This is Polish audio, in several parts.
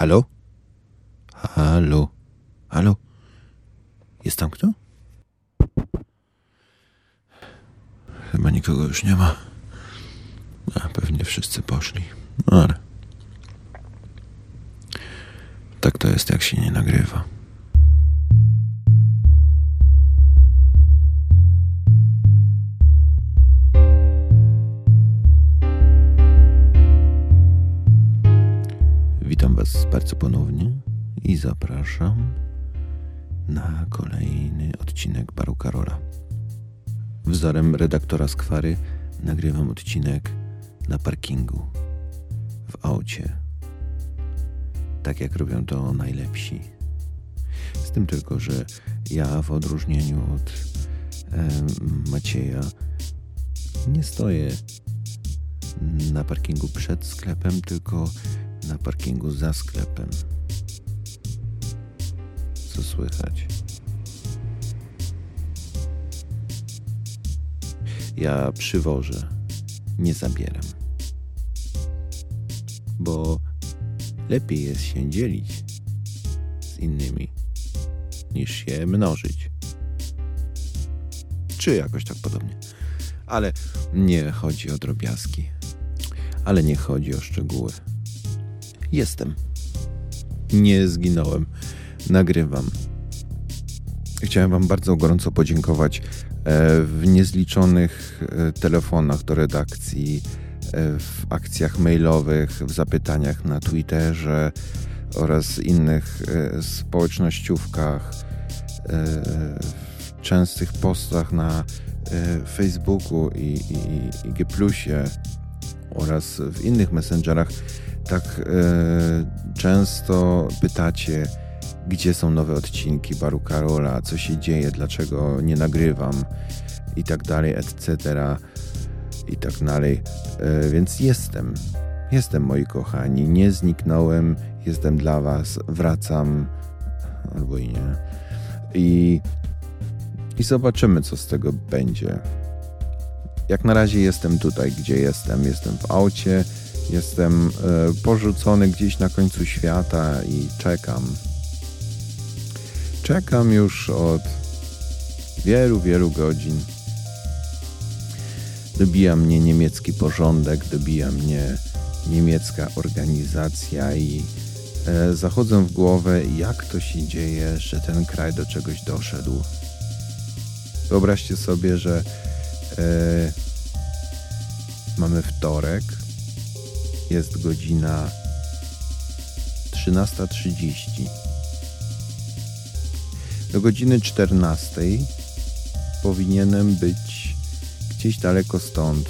Halo? Halo? Halo? Jest tam kto? Chyba nikogo już nie ma. A, pewnie wszyscy poszli. No ale. Tak to jest, jak się nie nagrywa. Was bardzo ponownie i zapraszam na kolejny odcinek Baru Karola. Wzorem redaktora Skwary nagrywam odcinek na parkingu, w aucie, tak jak robią to najlepsi. Z tym tylko, że ja w odróżnieniu od e, Macieja nie stoję na parkingu przed sklepem, tylko na parkingu za sklepem. Co słychać? Ja przywożę, nie zabieram. Bo lepiej jest się dzielić z innymi, niż się mnożyć. Czy jakoś tak podobnie. Ale nie chodzi o drobiazgi. Ale nie chodzi o szczegóły. Jestem. Nie zginąłem. Nagrywam. Chciałem Wam bardzo gorąco podziękować e, w niezliczonych e, telefonach do redakcji, e, w akcjach mailowych, w zapytaniach na Twitterze oraz innych społecznościówkach, w częstych postach na Facebooku i, i, i G oraz w innych messengerach tak e, często pytacie, gdzie są nowe odcinki Baru Karola, co się dzieje, dlaczego nie nagrywam i tak dalej, etc. i tak dalej. E, więc jestem. Jestem, moi kochani. Nie zniknąłem. Jestem dla Was. Wracam. Albo i nie. I, i zobaczymy, co z tego będzie. Jak na razie jestem tutaj, gdzie jestem. Jestem w aucie Jestem e, porzucony gdzieś na końcu świata i czekam. Czekam już od wielu, wielu godzin. Dobija mnie niemiecki porządek, dobija mnie niemiecka organizacja i e, zachodzę w głowę, jak to się dzieje, że ten kraj do czegoś doszedł. Wyobraźcie sobie, że e, mamy wtorek, jest godzina 13.30. Do godziny 14 powinienem być gdzieś daleko stąd.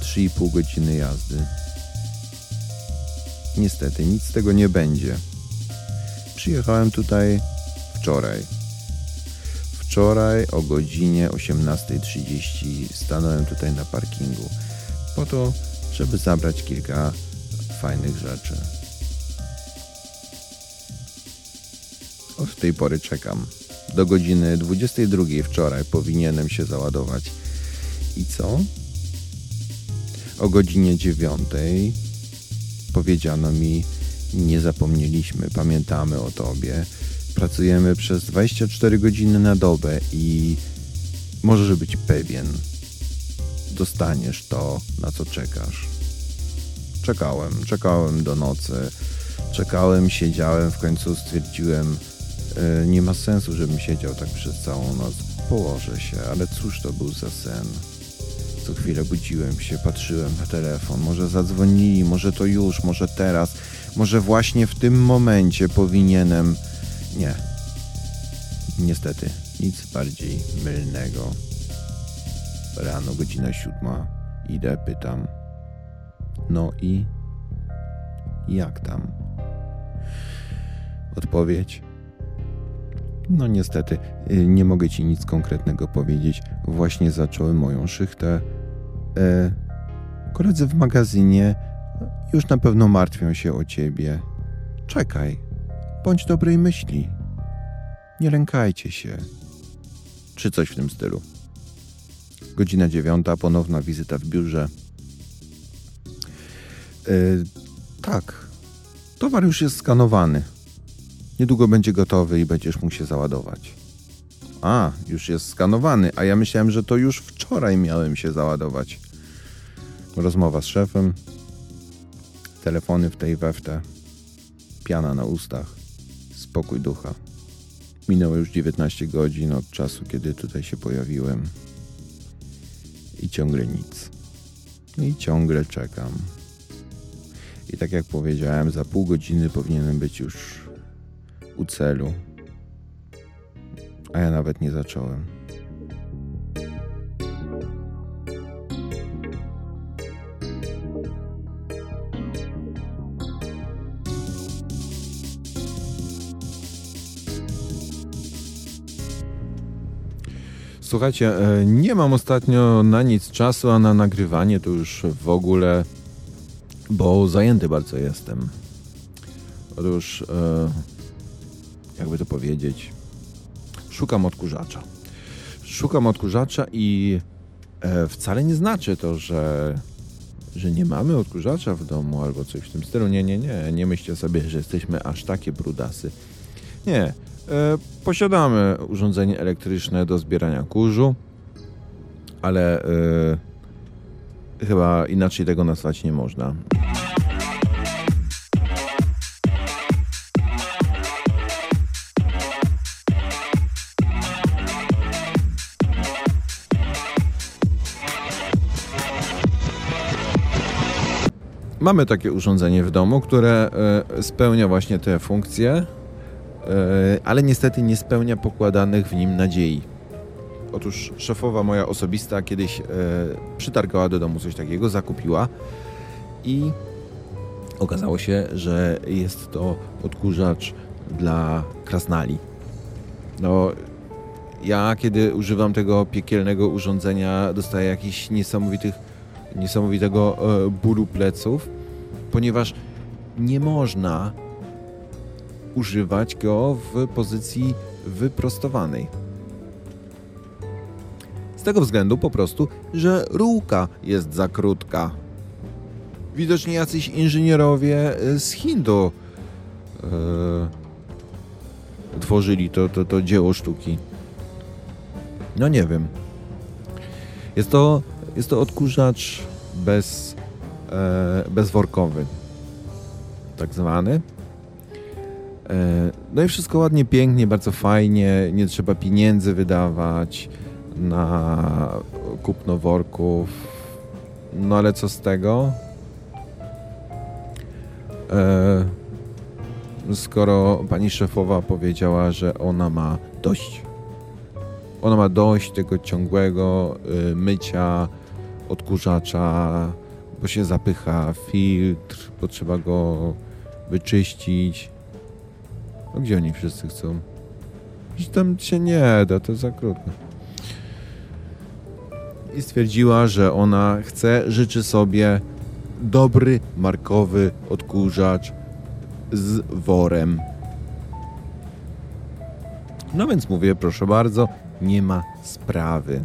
3,5 godziny jazdy. Niestety, nic z tego nie będzie. Przyjechałem tutaj wczoraj. Wczoraj o godzinie 18.30 stanąłem tutaj na parkingu. Po to, żeby zabrać kilka fajnych rzeczy. Od tej pory czekam. Do godziny 22 wczoraj powinienem się załadować. I co? O godzinie 9 powiedziano mi: Nie zapomnieliśmy, pamiętamy o tobie. Pracujemy przez 24 godziny na dobę i możesz być pewien, dostaniesz to, na co czekasz. Czekałem, czekałem do nocy, czekałem, siedziałem, w końcu stwierdziłem, yy, nie ma sensu, żebym siedział tak przez całą noc. Położę się, ale cóż to był za sen? Co chwilę budziłem się, patrzyłem na telefon. Może zadzwonili, może to już, może teraz, może właśnie w tym momencie powinienem. Nie. Niestety, nic bardziej mylnego. Rano, godzina siódma. Idę, pytam. No i jak tam? Odpowiedź. No niestety, y, nie mogę ci nic konkretnego powiedzieć. Właśnie zacząłem moją szychtę. E, koledzy w magazynie już na pewno martwią się o ciebie. Czekaj, bądź dobrej myśli. Nie lękajcie się. Czy coś w tym stylu. Godzina dziewiąta, ponowna wizyta w biurze. Yy, tak, Towar już jest skanowany. Niedługo będzie gotowy i będziesz mógł się załadować. A, już jest skanowany, a ja myślałem, że to już wczoraj miałem się załadować. Rozmowa z szefem, telefony w tej weftę, piana na ustach, spokój ducha. Minęło już 19 godzin od czasu, kiedy tutaj się pojawiłem. I ciągle nic. I ciągle czekam. I tak jak powiedziałem, za pół godziny powinienem być już u celu. A ja nawet nie zacząłem. Słuchajcie, e, nie mam ostatnio na nic czasu, a na nagrywanie to już w ogóle, bo zajęty bardzo jestem. Otóż, e, jakby to powiedzieć, szukam odkurzacza. Szukam odkurzacza i e, wcale nie znaczy to, że, że nie mamy odkurzacza w domu albo coś w tym stylu. Nie, nie, nie. Nie myślcie sobie, że jesteśmy aż takie brudasy. Nie. E, posiadamy urządzenie elektryczne do zbierania kurzu, ale e, chyba inaczej tego nazwać nie można. Mamy takie urządzenie w domu, które e, spełnia właśnie te funkcje, ale niestety nie spełnia pokładanych w nim nadziei. Otóż szefowa moja osobista kiedyś e, przytargała do domu coś takiego, zakupiła i okazało się, że jest to odkurzacz dla krasnali. No, ja kiedy używam tego piekielnego urządzenia, dostaję jakichś niesamowitych niesamowitego e, bólu pleców, ponieważ nie można używać go w pozycji wyprostowanej. Z tego względu po prostu, że rurka jest za krótka. Widocznie jacyś inżynierowie z Hindu e, tworzyli to, to, to dzieło sztuki. No nie wiem. Jest to jest to odkurzacz bez, e, bezworkowy, tak zwany. E, no i wszystko ładnie, pięknie, bardzo fajnie, nie trzeba pieniędzy wydawać na kupno worków. No ale co z tego? E, skoro pani szefowa powiedziała, że ona ma dość. Ona ma dość tego ciągłego y, mycia, odkurzacza, bo się zapycha filtr, potrzeba go wyczyścić. No gdzie oni wszyscy chcą? Że tam się nie da, to za krótko. I stwierdziła, że ona chce, życzy sobie dobry, markowy odkurzacz z worem. No więc mówię, proszę bardzo, nie ma sprawy.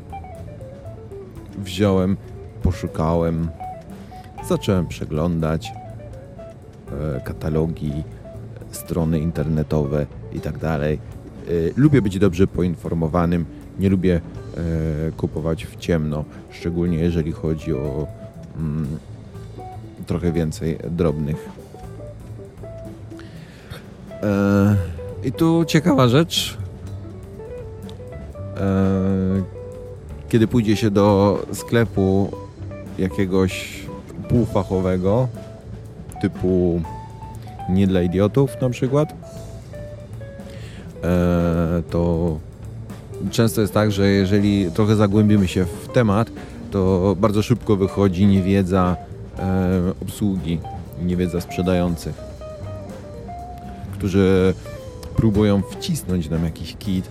Wziąłem poszukałem, zacząłem przeglądać e, katalogi, strony internetowe i tak dalej. E, lubię być dobrze poinformowanym, nie lubię e, kupować w ciemno, szczególnie jeżeli chodzi o mm, trochę więcej drobnych. I tu ciekawa rzecz. Kiedy pójdzie się do sklepu jakiegoś półfachowego, typu nie dla idiotów na przykład, e, to często jest tak, że jeżeli trochę zagłębimy się w temat, to bardzo szybko wychodzi niewiedza e, obsługi, niewiedza sprzedających, którzy próbują wcisnąć nam jakiś kit,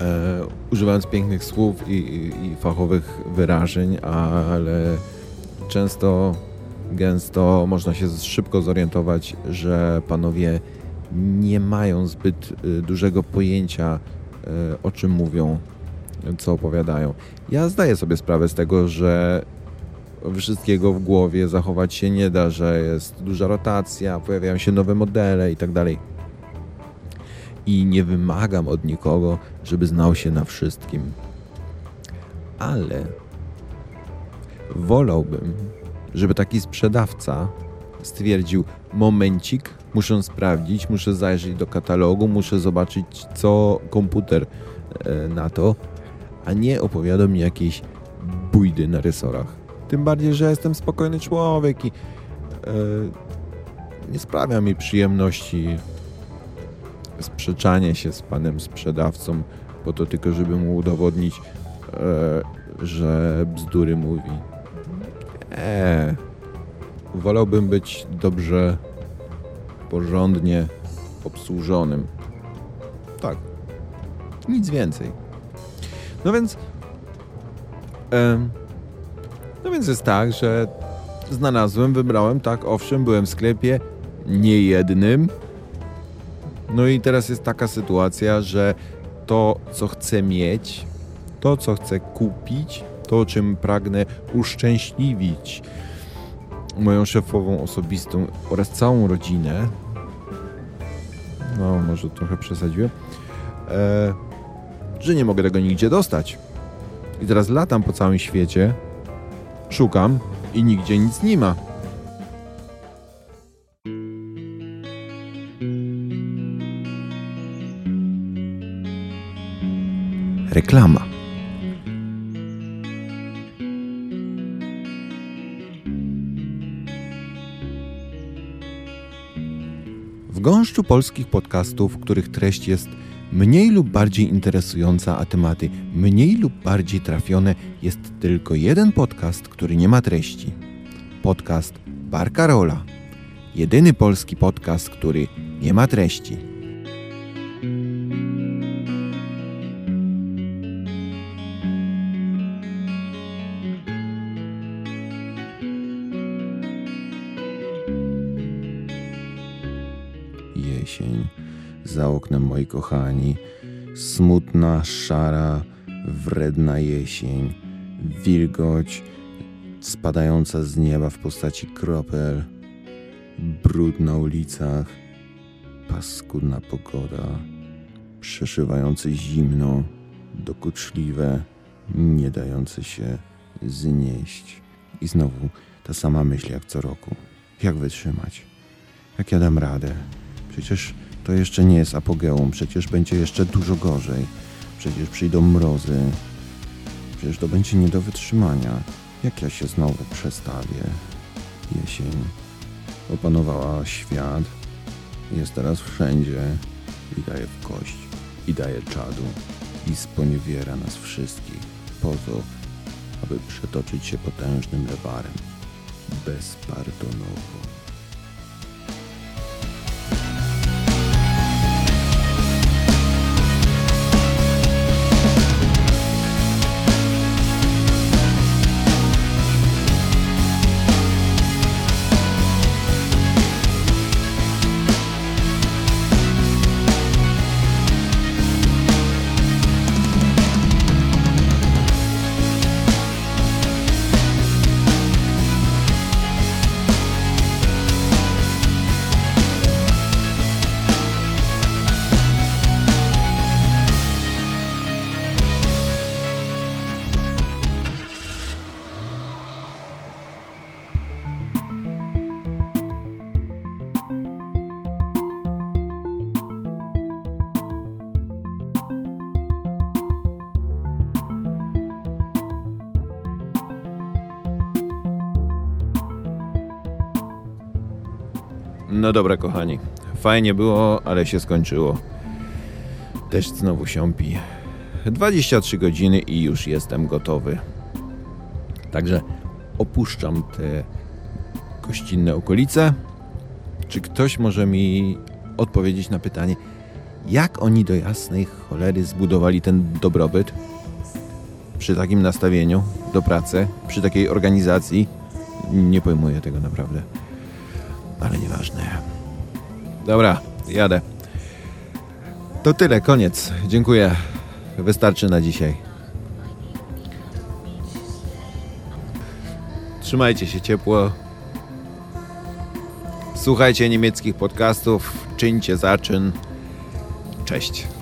e, używając pięknych słów i, i, i fachowych wyrażeń, ale często, gęsto można się szybko zorientować, że panowie nie mają zbyt y, dużego pojęcia, y, o czym mówią, co opowiadają. Ja zdaję sobie sprawę z tego, że wszystkiego w głowie zachować się nie da, że jest duża rotacja, pojawiają się nowe modele i tak dalej. I nie wymagam od nikogo, żeby znał się na wszystkim. Ale wolałbym, żeby taki sprzedawca stwierdził: Momencik, muszę sprawdzić, muszę zajrzeć do katalogu, muszę zobaczyć, co komputer e, na to, a nie opowiada mi jakieś bójdy na rysorach. Tym bardziej, że jestem spokojny człowiek i e, nie sprawia mi przyjemności sprzeczanie się z panem sprzedawcą, po to tylko, żeby mu udowodnić, e, że bzdury mówi. Eee, wolałbym być dobrze, porządnie obsłużonym. Tak. Nic więcej. No więc. no więc jest tak, że znalazłem, wybrałem, tak, owszem, byłem w sklepie, nie jednym. No i teraz jest taka sytuacja, że to, co chcę mieć, to, co chcę kupić, to, czym pragnę uszczęśliwić moją szefową osobistą oraz całą rodzinę, no może trochę przesadziłem, e, że nie mogę tego nigdzie dostać. I teraz latam po całym świecie, szukam i nigdzie nic nie ma. Reklama. Gąszczu polskich podcastów, których treść jest mniej lub bardziej interesująca, a tematy mniej lub bardziej trafione, jest tylko jeden podcast, który nie ma treści. Podcast Barcarola. Jedyny polski podcast, który nie ma treści. Moi kochani. Smutna, szara, wredna jesień. Wilgoć spadająca z nieba w postaci kropel. Brud na ulicach. Paskudna pogoda. Przeszywające zimno. Dokuczliwe. Nie dające się znieść. I znowu ta sama myśl jak co roku. Jak wytrzymać? Jak ja dam radę? Przecież to jeszcze nie jest apogeum, przecież będzie jeszcze dużo gorzej. Przecież przyjdą mrozy. Przecież to będzie nie do wytrzymania. Jak ja się znowu przestawię? Jesień opanowała świat, jest teraz wszędzie i daje w kość, i daje czadu, i sponiewiera nas wszystkich po to, aby przetoczyć się potężnym lewarem bezpardonowo. No dobra, kochani. Fajnie było, ale się skończyło. Deszcz znowu siąpi. 23 godziny i już jestem gotowy. Także opuszczam te gościnne okolice. Czy ktoś może mi odpowiedzieć na pytanie, jak oni do jasnej cholery zbudowali ten dobrobyt? Przy takim nastawieniu do pracy, przy takiej organizacji? Nie pojmuję tego naprawdę ale nieważne. Dobra, jadę. To tyle, koniec. Dziękuję. Wystarczy na dzisiaj. Trzymajcie się ciepło. Słuchajcie niemieckich podcastów. Czyńcie zaczyn. Cześć.